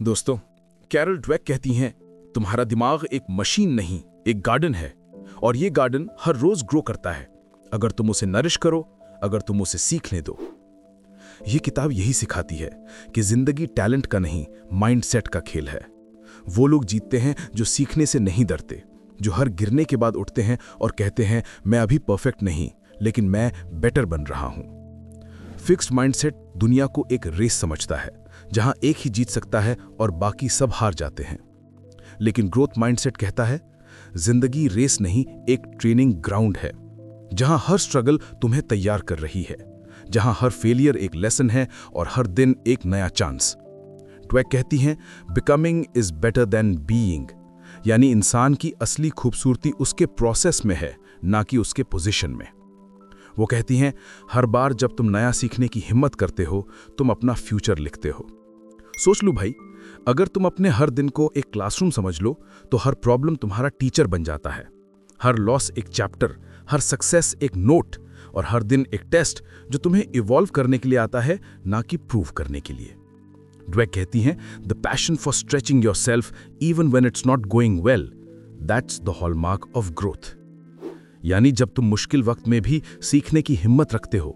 दोस्तों Carol Dweck कहती हैं, तुम्हारा दिमाग एक मशीन नहीं, एक गार्डन है, और ये गार्डन हर रोज ग्रो करता है। अगर तुम उसे नरिश करो, अगर तुम उसे सीखने दो। ये किताब यही सिखाती है कि ज़िंदगी टैलेंट का नहीं, माइंडसेट का खेल है। वो लोग जीतते हैं जो सीखने से नहीं डरते, जो हर गिरने के बाद उठते हैं और कहते हैं, मैं अभी परफेक्ट नहीं, लेकिन मैं बेटर बन रहा हूँ। फिक्स्ड माइंडसेट दुनिया को एक रेस समझता है। जहाँ एक ही जीत सकता है और बाकी सब हार जाते हैं। लेकिन ग्रोथ माइंडसेट कहता है, ज़िंदगी रेस नहीं, एक ट्रेनिंग ग्राउंड है, जहाँ हर स्ट्रगल तुम्हें तैयार कर रही है, जहाँ हर फेलियर एक लेसन है और हर दिन एक नया चांस। ट्वैक कहती हैं, becoming is better than being, यानी इंसान की असली खूबसूरती उसके प्रोसेस में है, ना कि उसके पोजीशन में। वो कहती हैं, हर बार जब तुम नया सीखने की हिम्मत करते हो, तुम अपना फ्यूचर लिखते हो। सोच लो भाई, अगर तुम अपने हर दिन को एक क्लासरूम समझ लो तो हर प्रॉब्लम तुम्हारा टीचर बन जाता है। हर लॉस एक चैप्टर, हर सक्सेस एक नोट, और हर दिन एक टेस्ट, जो तुम्हें इवॉल्व करने के लिए आता है, ना कि प्रूव करने के लिए। ड्वेक कहती हैं, the passion for stretching yourself even when it's not going well, that's the hallmark of growth. यानी जब तुम मुश्किल वक्त में भी सीखने की हिम्मत रखते हो,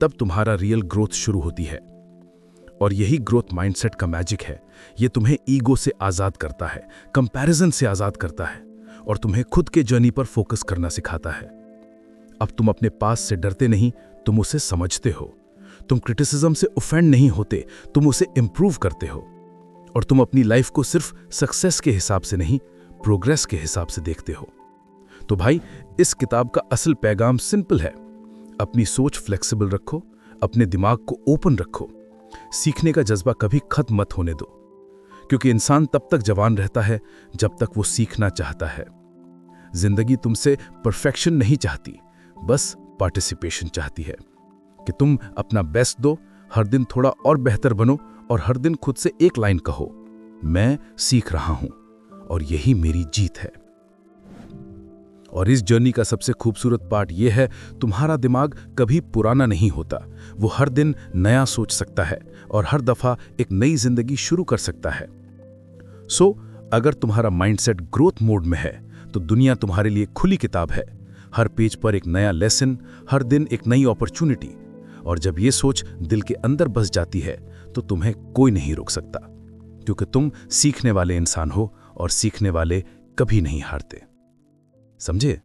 तब तुम्हारा रियल ग्रोथ शुरू होती है। और यही ग्रोथ माइंडसेट का मैजिक है। ये तुम्हें ईगो से आज़ाद करता है कंपैरिजन से आज़ाद करता है और तुम्हें खुद के जर्नी पर फोकस करना सिखाता है। अब तुम अपने पास से डरते नहीं, तुम उसे समझते हो। तुम क्रिटिसिज्म से ऑफेंड नहीं होते, तुम उसे इंप्रूव करते हो। और तुम अपनी लाइफ को सिर्फ़ सक्सेस के हिसाब से नहीं प्रोग्रेस के हिसाब से देखते हो। तो भाई, इस किताब का असल पैगाम सिंपल है। अपनी सोच फ्लेक्सिबल रखो, अपने दिमाग को ओपन रखो। सीखने का जज्बा कभी खत्म मत होने दो, क्योंकि इंसान तब तक जवान रहता है जब तक वो सीखना चाहता है। ज़िंदगी तुमसे परफेक्शन नहीं चाहती, बस पार्टिसिपेशन चाहती है। कि तुम अपना बेस्ट दो, हर दिन थोड़ा और बेहतर बनो और हर दिन खुद से एक लाइन कहो, मैं सीख रहा हूँ और यही मेरी जीत है। और इस जर्नी का सबसे खूबसूरत पार्ट यह है तुम्हारा दिमाग कभी पुराना नहीं होता। वो हर दिन नया सोच सकता है और हर दफ़ा एक नई ज़िंदगी शुरू कर सकता है। सो so, अगर तुम्हारा माइंडसेट ग्रोथ मोड में है तो दुनिया तुम्हारे लिए खुली किताब है। हर पेज पर एक नया लेसन हर दिन एक नई अपॉर्चुनिटी और जब ये सोच दिल के अंदर बस जाती है तो तुम्हें कोई नहीं रोक सकता। क्योंकि तुम सीखने वाले इंसान हो और सीखने वाले कभी नहीं हारते। समझे